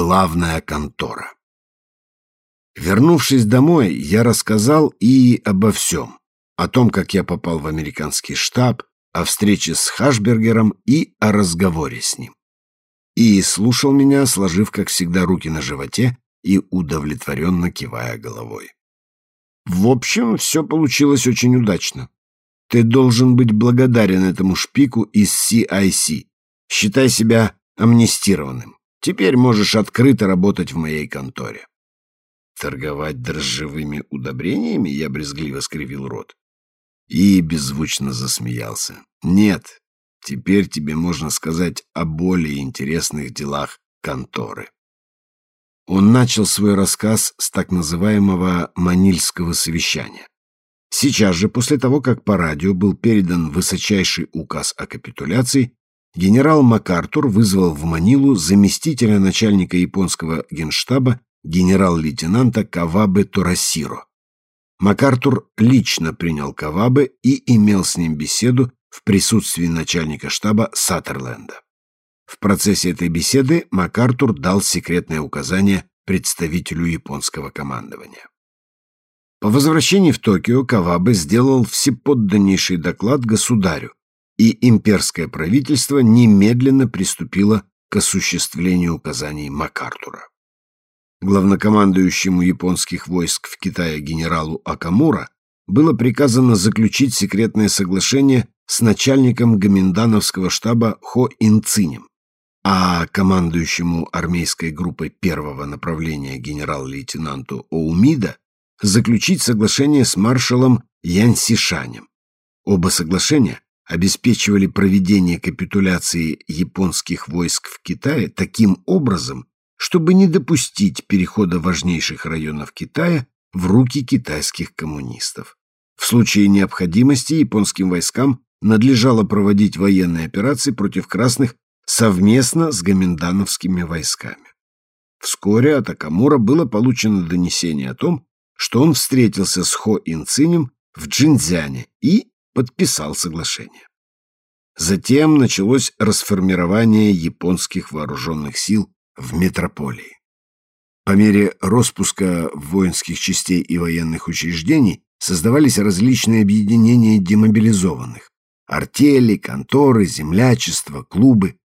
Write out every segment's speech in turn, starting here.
главная контора. Вернувшись домой, я рассказал и обо всем. О том, как я попал в американский штаб, о встрече с Хашбергером и о разговоре с ним. И слушал меня, сложив, как всегда, руки на животе и удовлетворенно кивая головой. В общем, все получилось очень удачно. Ты должен быть благодарен этому шпику из CIC. Считай себя амнистированным. Теперь можешь открыто работать в моей конторе. Торговать дрожжевыми удобрениями? Я брезгливо скривил рот. И беззвучно засмеялся. Нет, теперь тебе можно сказать о более интересных делах конторы. Он начал свой рассказ с так называемого Манильского совещания. Сейчас же, после того, как по радио был передан высочайший указ о капитуляции, генерал МакАртур вызвал в Манилу заместителя начальника японского генштаба генерал-лейтенанта Кавабе Торасиро. МакАртур лично принял Кавабе и имел с ним беседу в присутствии начальника штаба Саттерленда. В процессе этой беседы МакАртур дал секретное указание представителю японского командования. По возвращении в Токио Кавабе сделал всеподданнейший доклад государю, и имперское правительство немедленно приступило к осуществлению указаний МакАртура. Главнокомандующему японских войск в Китае генералу Акамура было приказано заключить секретное соглашение с начальником гоминдановского штаба Хо Инцинем, а командующему армейской группой первого направления генерал-лейтенанту Оумида заключить соглашение с маршалом Ян Сишанем. Оба соглашения обеспечивали проведение капитуляции японских войск в Китае таким образом, чтобы не допустить перехода важнейших районов Китая в руки китайских коммунистов. В случае необходимости японским войскам надлежало проводить военные операции против красных совместно с гоминдановскими войсками. Вскоре от Акамура было получено донесение о том, что он встретился с Хо Инцинем в Джинзяне и подписал соглашение. Затем началось расформирование японских вооруженных сил в метрополии. По мере распуска воинских частей и военных учреждений создавались различные объединения демобилизованных. Артели, конторы, землячества, клубы.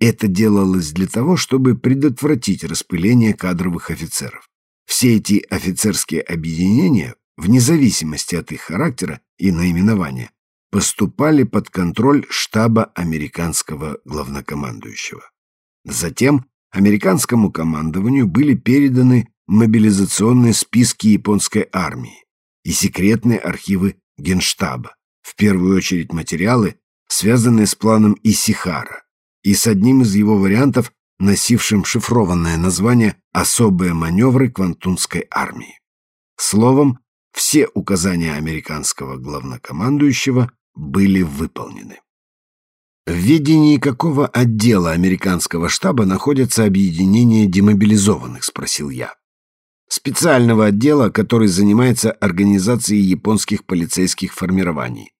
Это делалось для того, чтобы предотвратить распыление кадровых офицеров. Все эти офицерские объединения, вне зависимости от их характера и наименования, поступали под контроль штаба американского главнокомандующего. Затем американскому командованию были переданы мобилизационные списки японской армии и секретные архивы Генштаба, в первую очередь материалы, связанные с планом Исихара и с одним из его вариантов, носившим шифрованное название «Особые маневры Квантунской армии». Словом, все указания американского главнокомандующего были выполнены. В ведении какого отдела американского штаба находятся объединения демобилизованных, спросил я. Специального отдела, который занимается организацией японских полицейских формирований.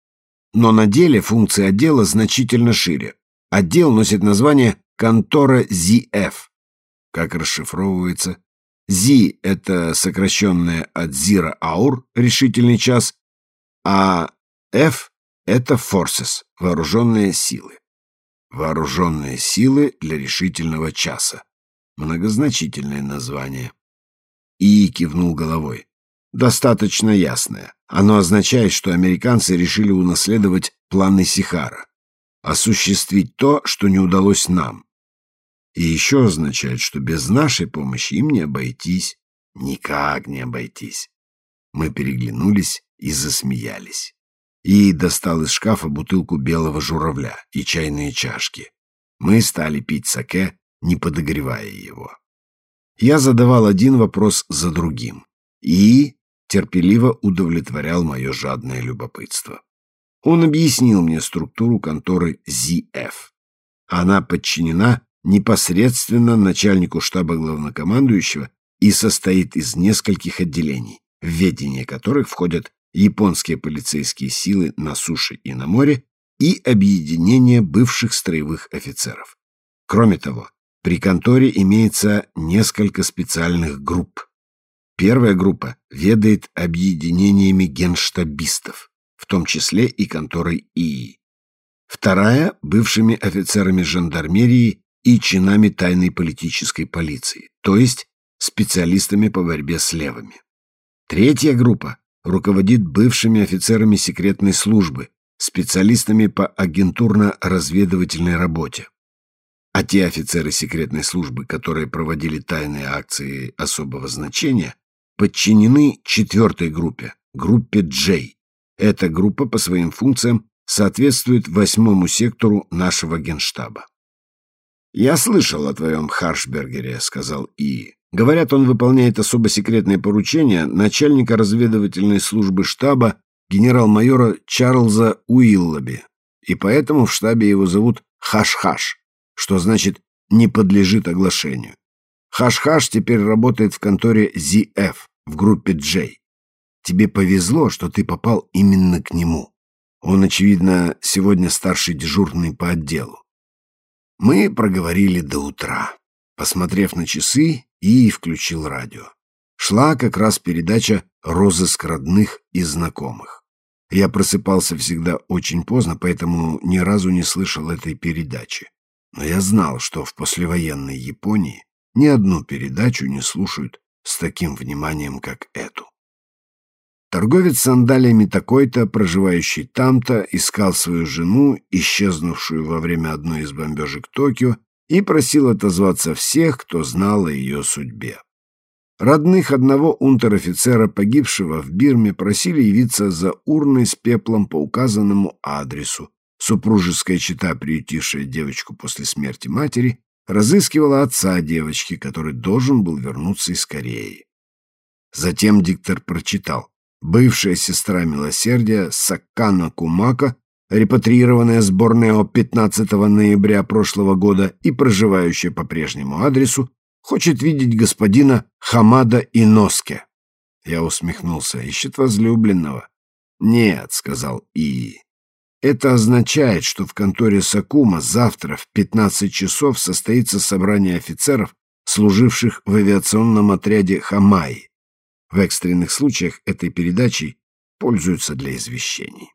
Но на деле функции отдела значительно шире. Отдел носит название «Контора ZF». Как расшифровывается? Z — это сокращенное от Zero Hour, решительный час, а F это Forces, вооруженные силы. Вооруженные силы для решительного часа. Многозначительное название. И кивнул головой. Достаточно ясное. Оно означает, что американцы решили унаследовать планы Сихара. Осуществить то, что не удалось нам. И еще означает, что без нашей помощи им не обойтись. Никак не обойтись. Мы переглянулись и засмеялись и достал из шкафа бутылку белого журавля и чайные чашки. Мы стали пить саке, не подогревая его. Я задавал один вопрос за другим и терпеливо удовлетворял мое жадное любопытство. Он объяснил мне структуру конторы ZF. Она подчинена непосредственно начальнику штаба главнокомандующего и состоит из нескольких отделений, в ведение которых входят японские полицейские силы на суше и на море и объединение бывших строевых офицеров. Кроме того, При конторе имеется несколько специальных групп. Первая группа ведает объединениями генштабистов, в том числе и конторой ИИ. Вторая – бывшими офицерами жандармерии и чинами тайной политической полиции, то есть специалистами по борьбе с левыми. Третья группа руководит бывшими офицерами секретной службы, специалистами по агентурно-разведывательной работе. А те офицеры секретной службы, которые проводили тайные акции особого значения, подчинены четвертой группе, группе J. Эта группа по своим функциям соответствует восьмому сектору нашего генштаба. «Я слышал о твоем Харшбергере», — сказал И. «Говорят, он выполняет особо секретные поручения начальника разведывательной службы штаба генерал-майора Чарльза Уиллоби, и поэтому в штабе его зовут Хаш-Хаш, что значит «не подлежит оглашению». Хаш-Хаш теперь работает в конторе ZF в группе J. Тебе повезло, что ты попал именно к нему. Он, очевидно, сегодня старший дежурный по отделу. Мы проговорили до утра. Посмотрев на часы, и включил радио. Шла как раз передача «Розыск родных и знакомых». Я просыпался всегда очень поздно, поэтому ни разу не слышал этой передачи. Но я знал, что в послевоенной Японии ни одну передачу не слушают с таким вниманием, как эту. Торговец сандалиями такой-то, проживающий там-то, искал свою жену, исчезнувшую во время одной из бомбежек Токио, и просил отозваться всех, кто знал о ее судьбе. Родных одного унтер-офицера, погибшего в Бирме, просили явиться за урной с пеплом по указанному адресу. Супружеская чета, приютившая девочку после смерти матери, разыскивала отца девочки, который должен был вернуться из Кореи. Затем диктор прочитал бывшая сестра милосердия Саккана Кумака, репатриированная с Борнео 15 ноября прошлого года и проживающая по прежнему адресу, хочет видеть господина Хамада Иноске. Я усмехнулся. Ищет возлюбленного. Нет, сказал И. Это означает, что в конторе Сакума завтра в 15 часов состоится собрание офицеров, служивших в авиационном отряде Хамаи. В экстренных случаях этой передачей пользуются для извещений.